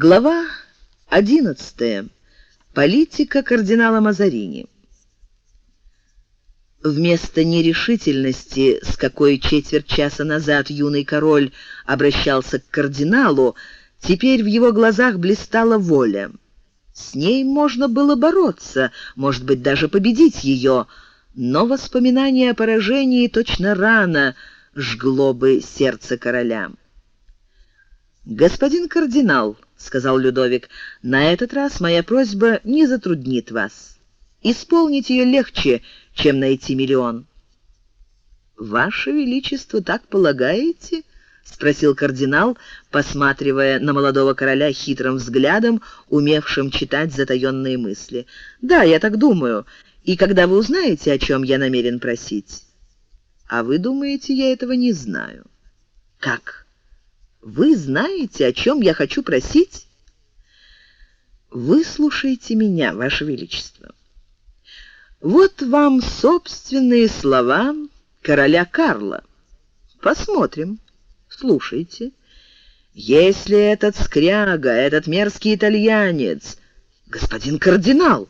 Глава 11. Политика кардинала Мазарини. Вместо нерешительности, с какой четверть часа назад юный король обращался к кардиналу, теперь в его глазах блистала воля. С ней можно было бороться, может быть, даже победить ее, но воспоминание о поражении точно рано жгло бы сердце короля. «Господин кардинал», — сказал Людовик, — «на этот раз моя просьба не затруднит вас. Исполнить ее легче, чем найти миллион». «Ваше Величество, так полагаете?» — спросил кардинал, посматривая на молодого короля хитрым взглядом, умевшим читать затаенные мысли. «Да, я так думаю. И когда вы узнаете, о чем я намерен просить?» «А вы думаете, я этого не знаю?» «Как?» Вы знаете, о чем я хочу просить? Выслушайте меня, Ваше Величество. Вот вам собственные слова короля Карла. Посмотрим. Слушайте. Если этот скряга, этот мерзкий итальянец, господин кардинал,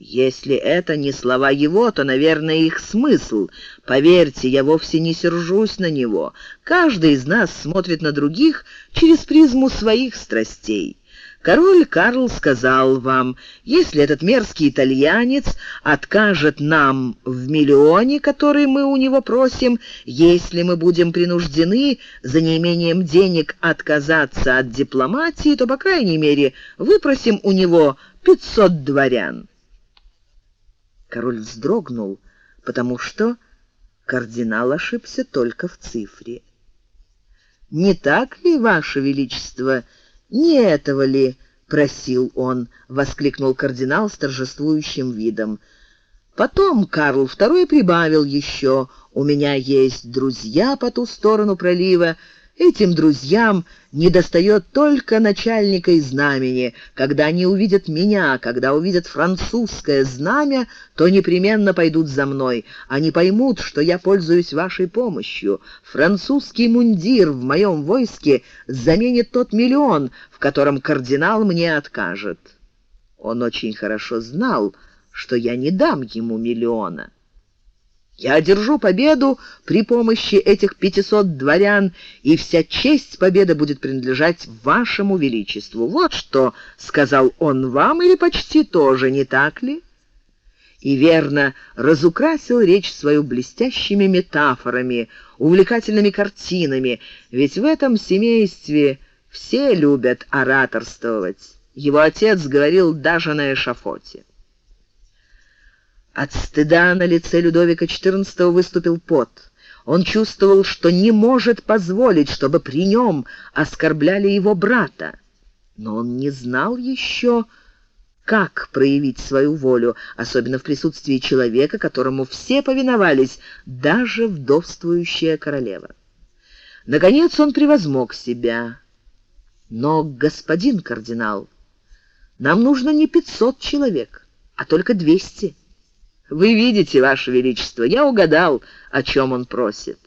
если это не слова его, то, наверное, их смысл. Поверьте, я вовсе не сержусь на него. Каждый из нас смотрит на других через призму своих страстей. Король Карл сказал вам, если этот мерзкий итальянец откажет нам в миллионе, который мы у него просим, если мы будем принуждены за неимением денег отказаться от дипломатии, то, по крайней мере, выпросим у него 500 дворян. Король вздрогнул, потому что кардинал ошибся только в цифре. «Не так ли, Ваше Величество? Не этого ли?» — просил он, — воскликнул кардинал с торжествующим видом. Потом Карл II прибавил еще, «У меня есть друзья по ту сторону пролива, Этим друзьям недостает только начальника и знамени. Когда они увидят меня, когда увидят французское знамя, то непременно пойдут за мной. Они поймут, что я пользуюсь вашей помощью. Французский мундир в моем войске заменит тот миллион, в котором кардинал мне откажет. Он очень хорошо знал, что я не дам ему миллиона. Я одержу победу при помощи этих пятисот дворян, и вся честь победы будет принадлежать вашему величеству. Вот что сказал он вам, или почти тоже, не так ли?» И верно разукрасил речь свою блестящими метафорами, увлекательными картинами, ведь в этом семействе все любят ораторствовать. Его отец говорил даже на эшафоте. От стыда на лице Людовика XIV выступил пот. Он чувствовал, что не может позволить, чтобы при нем оскорбляли его брата. Но он не знал еще, как проявить свою волю, особенно в присутствии человека, которому все повиновались, даже вдовствующая королева. Наконец он превозмог себя. Но, господин кардинал, нам нужно не пятьсот человек, а только двести. Вы видите, Ваше Величество, я угадал, о чем он просит.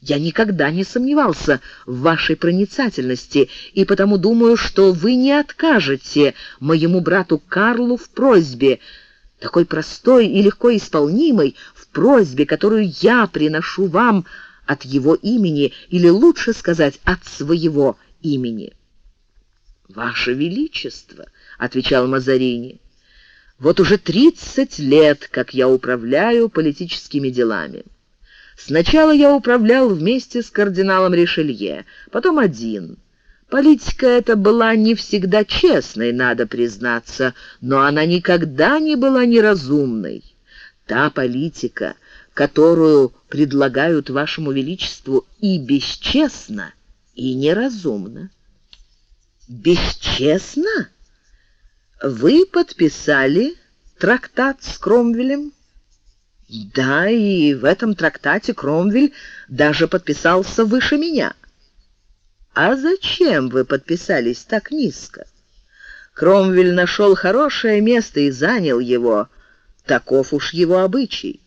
Я никогда не сомневался в вашей проницательности, и потому думаю, что вы не откажете моему брату Карлу в просьбе, такой простой и легко исполнимой, в просьбе, которую я приношу вам от его имени, или лучше сказать, от своего имени. «Ваше Величество», — отвечал Мазарини, — вот уже 30 лет, как я управляю политическими делами. Сначала я управлял вместе с кардиналом Ришелье, потом один. Политика эта была не всегда честной, надо признаться, но она никогда не была неразумной. Та политика, которую предлагают вашему величеству, и бесчестна, и неразумна. Бесчестно? Вы подписали трактат с Кромвелем? Да, и в этом трактате Кромвель даже подписался выше меня. А зачем вы подписались так низко? Кромвель нашел хорошее место и занял его. Таков уж его обычай.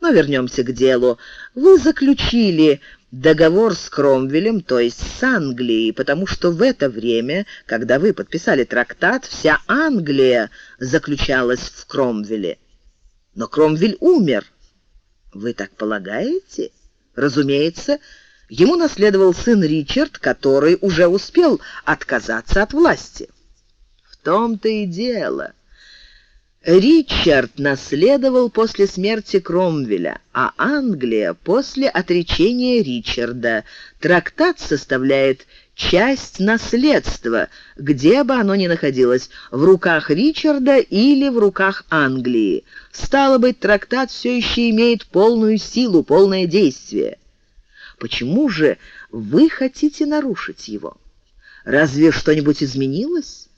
Но вернемся к делу. Вы заключили договор с Кромвелем, то есть с Англией, потому что в это время, когда вы подписали трактат, вся Англия заключалась в Кромвеле. Но Кромвель умер. Вы так полагаете? Разумеется, ему наследовал сын Ричард, который уже успел отказаться от власти. В том-то и дело. Ричард наследовал после смерти Кромвеля, а Англия после отречения Ричарда. Трактат составляет часть наследства, где бы оно ни находилось, в руках Ричарда или в руках Англии. Стало быть, трактат все еще имеет полную силу, полное действие. Почему же вы хотите нарушить его? Разве что-нибудь изменилось?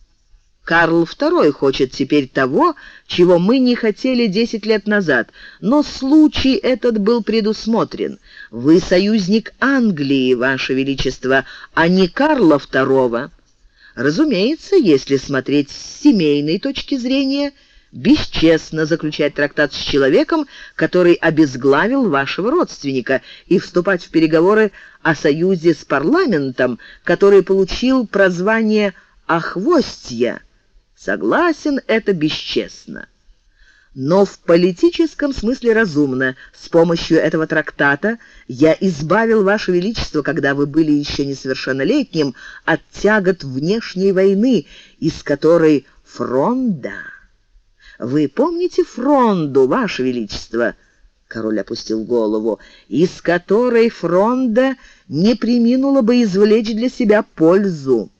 Карл II хочет теперь того, чего мы не хотели десять лет назад, но случай этот был предусмотрен. Вы союзник Англии, Ваше Величество, а не Карла II. Разумеется, если смотреть с семейной точки зрения, бесчестно заключать трактат с человеком, который обезглавил вашего родственника, и вступать в переговоры о союзе с парламентом, который получил прозвание «Охвостья». Согласен, это бесчестно. Но в политическом смысле разумно. С помощью этого трактата я избавил Ваше Величество, когда вы были еще несовершеннолетним, от тягот внешней войны, из которой фронда. Вы помните фронду, Ваше Величество?» Король опустил голову, из которой фронда не приминула бы извлечь для себя пользу.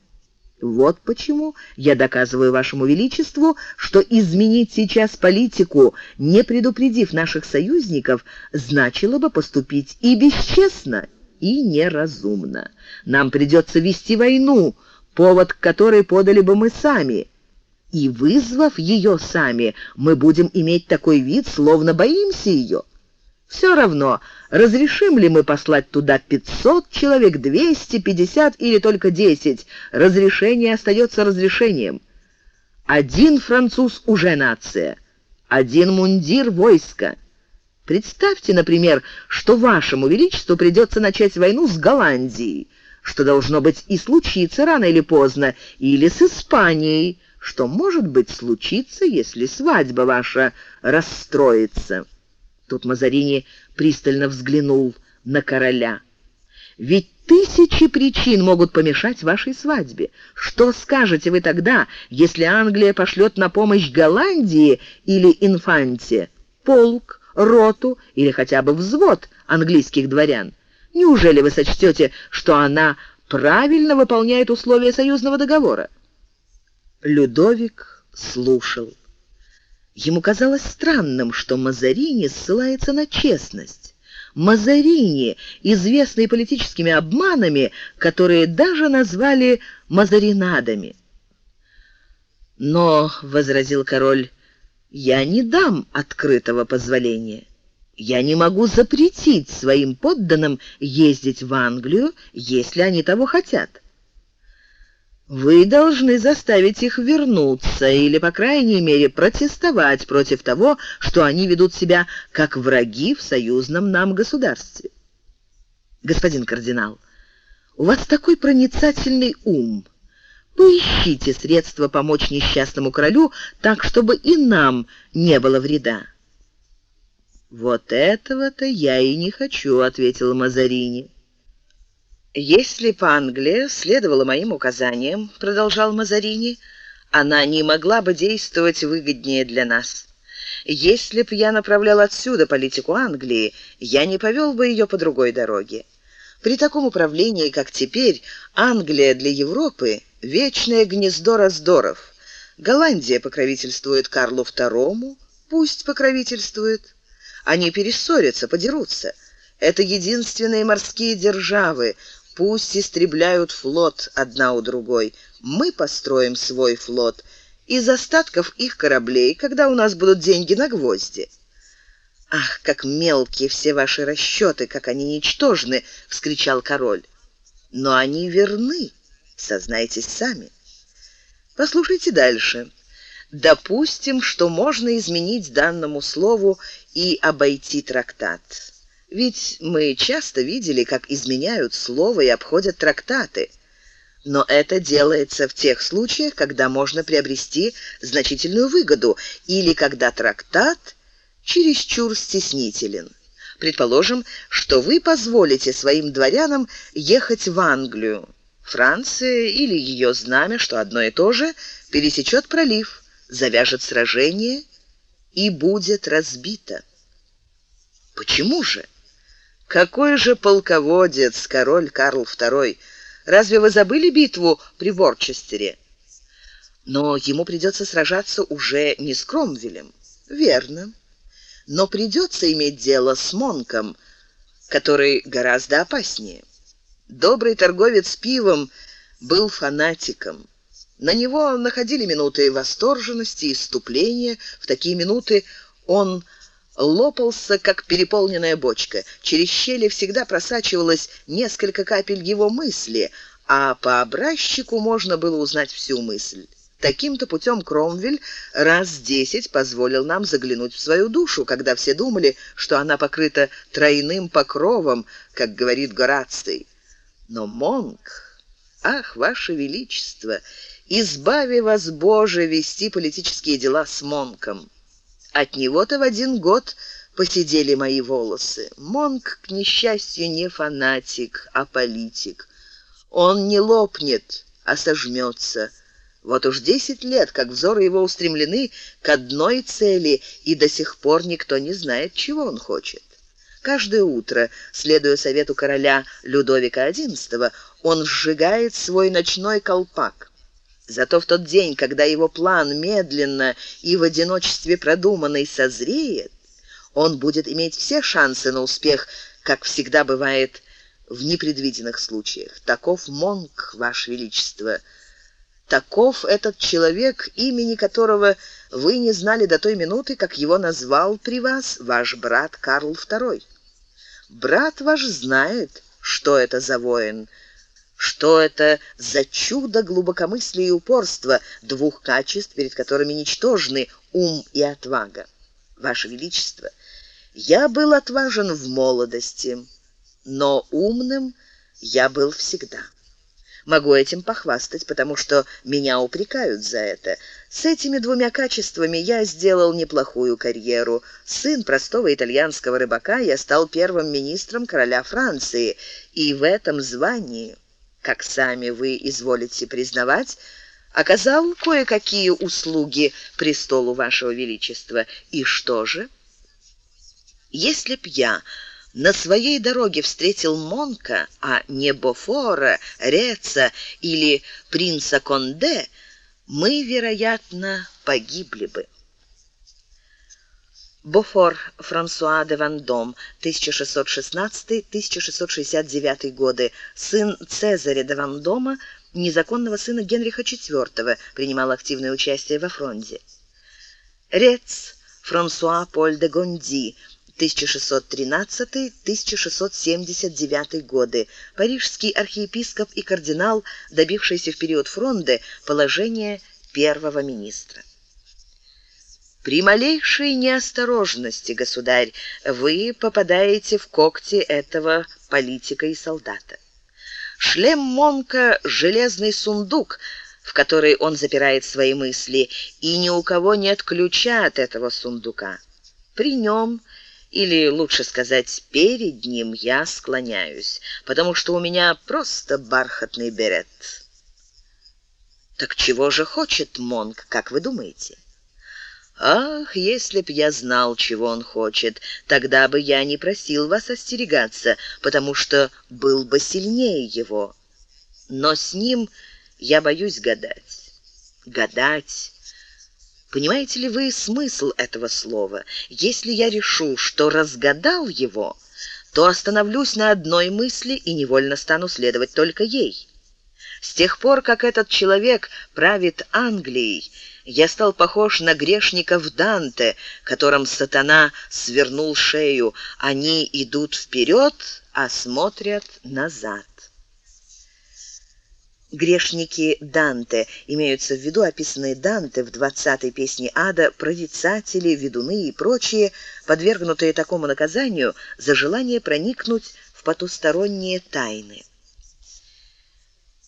Вот почему я доказываю вашему величеству, что изменить сейчас политику, не предупредив наших союзников, значило бы поступить и бесчестно, и неразумно. Нам придется вести войну, повод к которой подали бы мы сами. И вызвав ее сами, мы будем иметь такой вид, словно боимся ее. Все равно, разрешим ли мы послать туда 500 человек, 250 или только 10, разрешение остается разрешением. Один француз уже нация, один мундир войска. Представьте, например, что вашему величеству придется начать войну с Голландией, что должно быть и случится рано или поздно, или с Испанией, что, может быть, случится, если свадьба ваша расстроится». Тут Мазарини пристально взглянул на короля. «Ведь тысячи причин могут помешать вашей свадьбе. Что скажете вы тогда, если Англия пошлет на помощь Голландии или Инфанте полк, роту или хотя бы взвод английских дворян? Неужели вы сочтете, что она правильно выполняет условия союзного договора?» Людовик слушал. Ему казалось странным, что Мазарини ссылается на честность. Мазарини, известный политическими обманами, которые даже назвали мазаринадами. «Но», — возразил король, — «я не дам открытого позволения. Я не могу запретить своим подданным ездить в Англию, если они того хотят». Вы должны заставить их вернуться или, по крайней мере, протестовать против того, что они ведут себя как враги в союзном нам государстве. Господин кардинал, у вас такой проницательный ум. Поищите средства помочь несчастному королю так, чтобы и нам не было вреда. Вот этого-то я и не хочу, ответил Мазарини. «Если бы Англия следовала моим указаниям, — продолжал Мазарини, — она не могла бы действовать выгоднее для нас. Если б я направлял отсюда политику Англии, я не повел бы ее по другой дороге. При таком управлении, как теперь, Англия для Европы — вечное гнездо раздоров. Голландия покровительствует Карлу II, пусть покровительствует. Они перессорятся, подерутся. Это единственные морские державы, Пусть истребляют флот одна у другой. Мы построим свой флот из остатков их кораблей, когда у нас будут деньги на гвозди. Ах, как мелкие все ваши расчеты, как они ничтожны, вскричал король. Но они верны, сознайтесь сами. Послушайте дальше. Допустим, что можно изменить данному слову и обойти трактат. Ведь мы часто видели, как изменяют слово и обходят трактаты. Но это делается в тех случаях, когда можно приобрести значительную выгоду или когда трактат чересчур стеснителен. Предположим, что вы позволите своим дворянам ехать в Англию. Франция или ее знамя, что одно и то же, пересечет пролив, завяжет сражение и будет разбито. Почему же? Какой же полководец король Карл II? Разве вы забыли битву при Ворчестере? Но ему придется сражаться уже не с Кромвелем. Верно. Но придется иметь дело с Монком, который гораздо опаснее. Добрый торговец пивом был фанатиком. На него находили минуты восторженности и иступления. В такие минуты он лопался, как переполненная бочка. Через щели всегда просачивалось несколько капель его мысли, а по образчику можно было узнать всю мысль. Таким-то путем Кромвель раз десять позволил нам заглянуть в свою душу, когда все думали, что она покрыта тройным покровом, как говорит Гораций. Но Монк, ах, ваше величество, избави вас, Боже, вести политические дела с Монком. От него-то в один год посидели мои волосы. Монк, к несчастью, не фанатик, а политик. Он не лопнет, а сожмется. Вот уж десять лет, как взоры его устремлены к одной цели, и до сих пор никто не знает, чего он хочет. Каждое утро, следуя совету короля Людовика XI, он сжигает свой ночной колпак. Зато в тот день, когда его план медленно и в одиночестве продуманный созреет, он будет иметь все шансы на успех, как всегда бывает в непредвиденных случаях. Таков Монк, ваше величество. Таков этот человек, имени которого вы не знали до той минуты, как его назвал при вас ваш брат Карл II. Брат ваш знает, что это за воин. Что это за чудо глубокомыслия и упорства, двух качеств, перед которыми ничтожны ум и отвага? Ваше Величество, я был отважен в молодости, но умным я был всегда. Могу этим похвастать, потому что меня упрекают за это. С этими двумя качествами я сделал неплохую карьеру. Сын простого итальянского рыбака, я стал первым министром короля Франции, и в этом звании как сами вы изволите признавать, оказал кое-какие услуги престолу вашего величества. И что же? Если б я на своей дороге встретил Монка, а не Бофора, Реца или принца Конде, мы, вероятно, погибли бы. Бофор Франсуа де Вандом, 1616-1669 годы, сын Цезаря де Вандома, незаконного сына Генриха IV, принимал активное участие во фронте. Рец Франсуа Поль де Гонди, 1613-1679 годы, парижский архиепископ и кардинал, добившийся в период фронда положения первого министра. При малейшей неосторожности, государь, вы попадаете в когти этого политика и солдата. Шлем Монка — железный сундук, в который он запирает свои мысли, и ни у кого нет ключа от этого сундука. При нем, или лучше сказать, перед ним я склоняюсь, потому что у меня просто бархатный берет. Так чего же хочет Монк, как вы думаете? Ах, если б я знал, чего он хочет, тогда бы я не просил вас остерегаться, потому что был бы сильнее его. Но с ним я боюсь гадать. Гадать. Понимаете ли вы смысл этого слова? Если я решу, что разгадал его, то остановлюсь на одной мысли и невольно стану следовать только ей. С тех пор, как этот человек правит Англией, я стал похож на грешников Данте, которым сатана свернул шею. Они идут вперед, а смотрят назад. Грешники Данте имеются в виду описанные Данте в 20-й песне Ада, прорицатели, ведуны и прочие, подвергнутые такому наказанию за желание проникнуть в потусторонние тайны.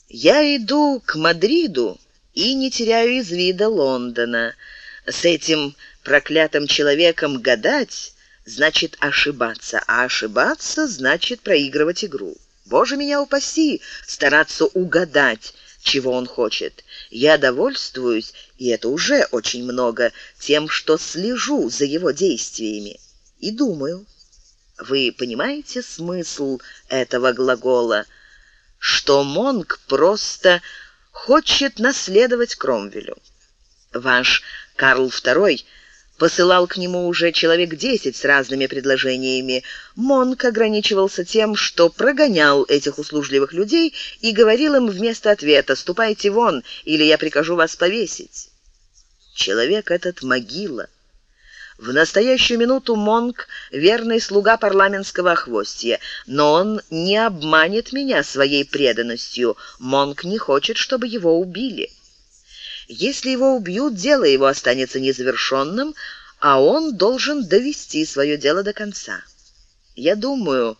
Я иду к Мадриду и не теряю из вида Лондона. С этим проклятым человеком гадать значит ошибаться, а ошибаться значит проигрывать игру. Боже меня упаси, стараться угадать, чего он хочет. Я довольствуюсь, и это уже очень много, тем, что слежу за его действиями и думаю. Вы понимаете смысл этого глагола, что Монк просто хочет наследовать Кромвелю. Ваш Карл II посылал к нему уже человек десять с разными предложениями. Монк ограничивался тем, что прогонял этих услужливых людей и говорил им вместо ответа «Ступайте вон, или я прикажу вас повесить». Человек этот могила. В настоящую минуту Монк — верный слуга парламентского охвостья, но он не обманет меня своей преданностью. Монк не хочет, чтобы его убили. Если его убьют, дело его останется незавершенным, а он должен довести свое дело до конца. Я думаю,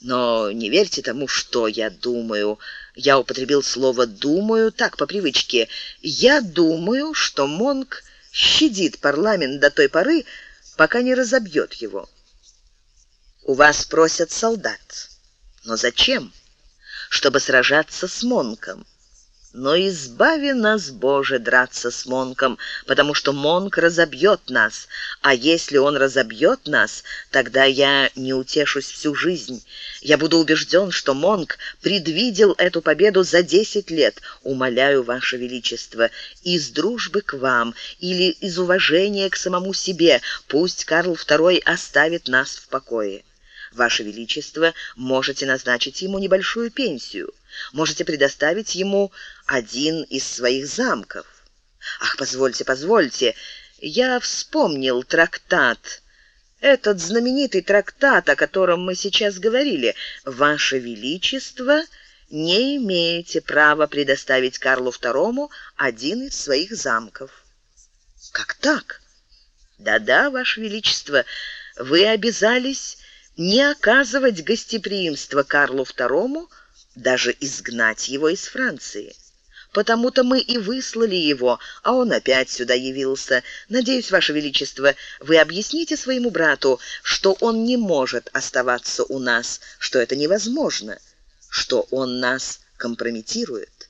но не верьте тому, что я думаю. Я употребил слово «думаю» так, по привычке. Я думаю, что Монк щадит парламент до той поры, пока не разобьет его. У вас просят солдат. Но зачем? Чтобы сражаться с Монком. Но избави нас, Боже, драться с Монком, потому что Монк разобьет нас, а если он разобьет нас, тогда я не утешусь всю жизнь. Я буду убежден, что Монк предвидел эту победу за десять лет. Умоляю, Ваше Величество, из дружбы к вам или из уважения к самому себе, пусть Карл II оставит нас в покое. Ваше Величество, можете назначить ему небольшую пенсию. Можете предоставить ему один из своих замков. Ах, позвольте, позвольте, я вспомнил трактат. Этот знаменитый трактат, о котором мы сейчас говорили. Ваше Величество не имеете права предоставить Карлу II один из своих замков. Как так? Да-да, Ваше Величество, вы обязались не оказывать гостеприимства Карлу II, даже изгнать его из Франции. Потому-то мы и выслали его, а он опять сюда явился. Надеюсь, Ваше Величество, вы объясните своему брату, что он не может оставаться у нас, что это невозможно, что он нас компрометирует.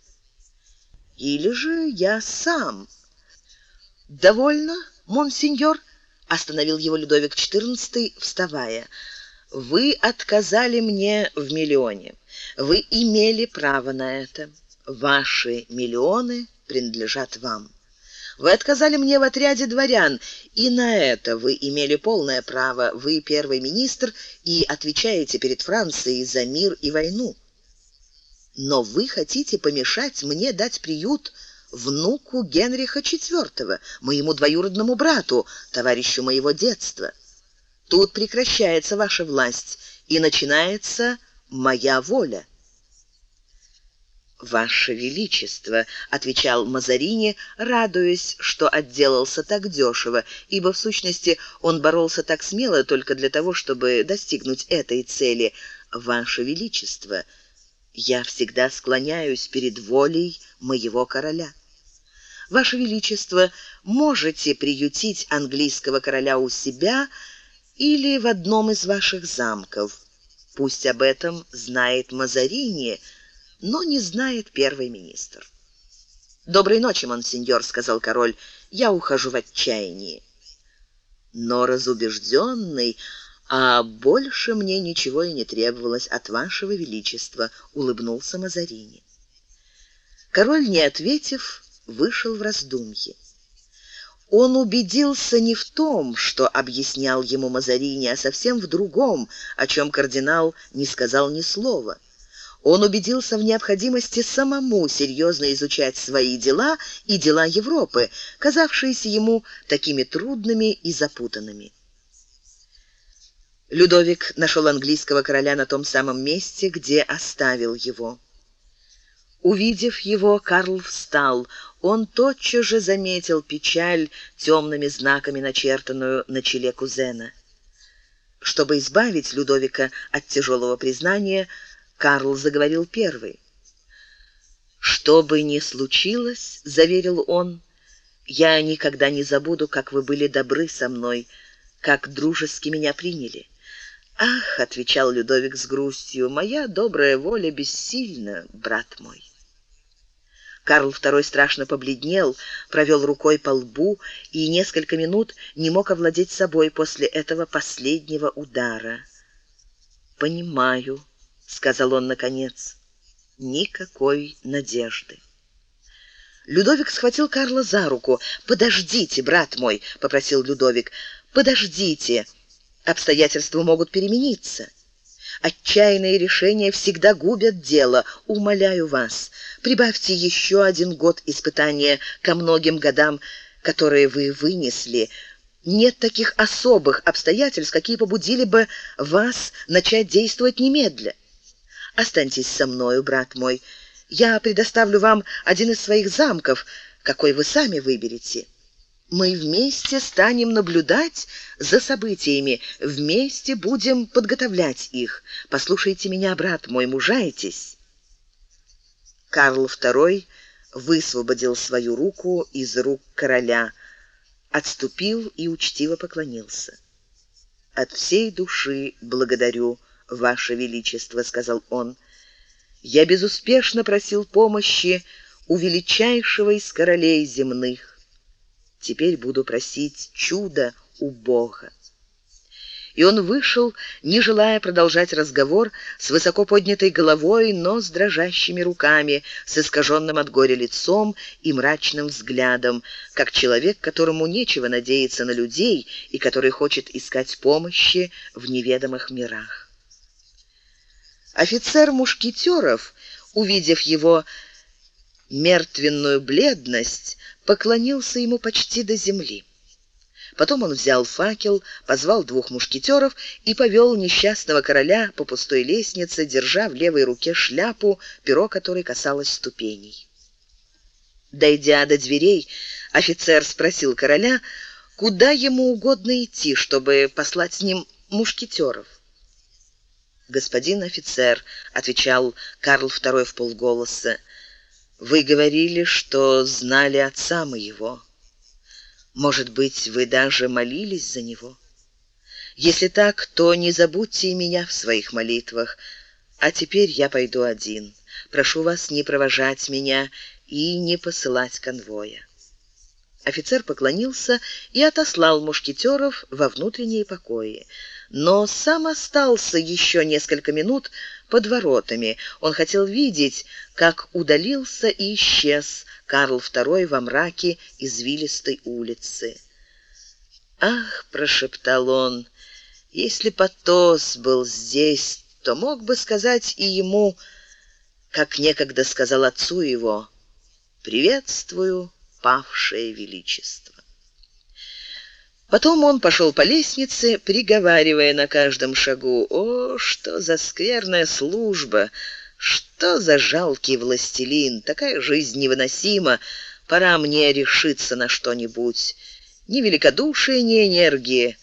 Или же я сам. Довольно, монсеньор, остановил его Людовик XIV, вставая. Вы отказали мне в миллионе. Вы имели право на это. Ваши миллионы принадлежат вам. Вы отказали мне в отряде дворян, и на это вы имели полное право. Вы первый министр и отвечаете перед Францией за мир и войну. Но вы хотите помешать мне дать приют внуку Генриха IV, моему двоюродному брату, товарищу моего детства. Тут прекращается ваша власть и начинается моя воля. «Ваше Величество», — отвечал Мазарини, радуясь, что отделался так дешево, ибо, в сущности, он боролся так смело только для того, чтобы достигнуть этой цели. «Ваше Величество, я всегда склоняюсь перед волей моего короля». «Ваше Величество, можете приютить английского короля у себя», или в одном из ваших замков. Пусть об этом знает Мазарини, но не знает первый министр. «Доброй ночи, монсеньор», — сказал король, — «я ухожу в отчаянии». Но разубежденный, а больше мне ничего и не требовалось от вашего величества, улыбнулся Мазарини. Король, не ответив, вышел в раздумье. Он убедился не в том, что объяснял ему Мазарини, а совсем в другом, о чем кардинал не сказал ни слова. Он убедился в необходимости самому серьезно изучать свои дела и дела Европы, казавшиеся ему такими трудными и запутанными. Людовик нашел английского короля на том самом месте, где оставил его. Увидев его, Карл встал. Он тотчас же заметил печаль темными знаками, начертанную на челе кузена. Чтобы избавить Людовика от тяжелого признания, Карл заговорил первый. «Что бы ни случилось, — заверил он, — я никогда не забуду, как вы были добры со мной, как дружески меня приняли». «Ах!» — отвечал Людовик с грустью, — «моя добрая воля бессильна, брат мой». Карл II страшно побледнел, провел рукой по лбу и несколько минут не мог овладеть собой после этого последнего удара. «Понимаю», — сказал он наконец, — «никакой надежды». Людовик схватил Карла за руку. «Подождите, брат мой», — попросил Людовик, — «подождите. Обстоятельства могут перемениться». Отчаянные решения всегда губят дело. Умоляю вас, прибавьте еще один год испытания ко многим годам, которые вы вынесли. Нет таких особых обстоятельств, какие побудили бы вас начать действовать немедля. Останьтесь со мною, брат мой. Я предоставлю вам один из своих замков, какой вы сами выберете. Мы вместе станем наблюдать за событиями, вместе будем подготовлять их. Послушайте меня, брат мой, мужайтесь. Карл II высвободил свою руку из рук короля, отступил и учтиво поклонился. «От всей души благодарю, Ваше Величество», — сказал он. «Я безуспешно просил помощи у величайшего из королей земных. Теперь буду просить чуда у Бога. И он вышел, не желая продолжать разговор, с высоко поднятой головой, но с дрожащими руками, с искаженным от горя лицом и мрачным взглядом, как человек, которому нечего надеяться на людей и который хочет искать помощи в неведомых мирах. Офицер мушкетеров, увидев его мертвенную бледность, поклонился ему почти до земли. Потом он взял факел, позвал двух мушкетеров и повел несчастного короля по пустой лестнице, держа в левой руке шляпу, перо которой касалось ступеней. Дойдя до дверей, офицер спросил короля, куда ему угодно идти, чтобы послать с ним мушкетеров. «Господин офицер», — отвечал Карл II в полголоса, вы говорили, что знали отца моего. Может быть, вы даже молились за него? Если так, то не забудьте и меня в своих молитвах. А теперь я пойду один. Прошу вас не провожать меня и не посылать конвоя. Офицер поклонился и отослал мушкетеров во внутренние покои но сам остался еще несколько минут под воротами. Он хотел видеть, как удалился и исчез Карл II во мраке извилистой улицы. «Ах!» — прошептал он, — «если Потос был здесь, то мог бы сказать и ему, как некогда сказал отцу его, «Приветствую, павшее величество». Потом он пошел по лестнице, приговаривая на каждом шагу, «О, что за скверная служба! Что за жалкий властелин! Такая жизнь невыносима! Пора мне решиться на что-нибудь. Ни великодушия, ни энергии.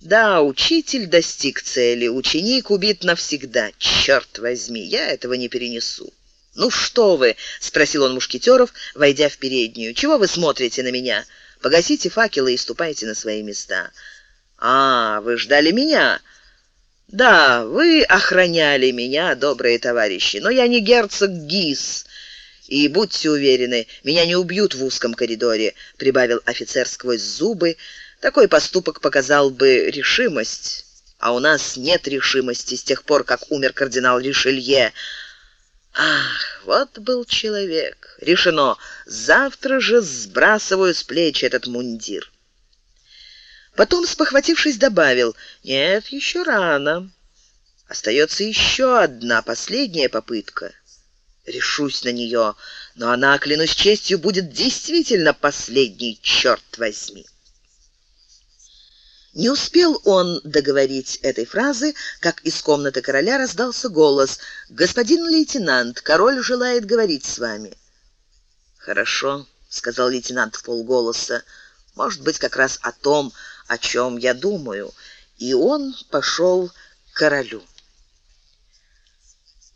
Да, учитель достиг цели, ученик убит навсегда. Черт возьми, я этого не перенесу». «Ну что вы?» — спросил он мушкетеров, войдя в переднюю. «Чего вы смотрите на меня?» Погасите факелы и ступайте на свои места. А, вы ждали меня? Да, вы охраняли меня, добрые товарищи, но я не герцог Гис. И будьте уверены, меня не убьют в узком коридоре, прибавил офицер сквозь зубы. Такой поступок показал бы решимость, а у нас нет решимости с тех пор, как умер кардинал Ришелье. Ах, вот был человек. Решено. Завтра же сбрасываю с плеч этот мундир. Потом, спохватившись, добавил, «Нет, еще рано. Остается еще одна, последняя попытка. Решусь на нее, но она, клянусь честью, будет действительно последней, черт возьми». Не успел он договорить этой фразы, как из комнаты короля раздался голос: "Господин лейтенант, король желает говорить с вами". "Хорошо", сказал лейтенант в полголоса. "Может быть, как раз о том, о чем я думаю". И он пошел к королю.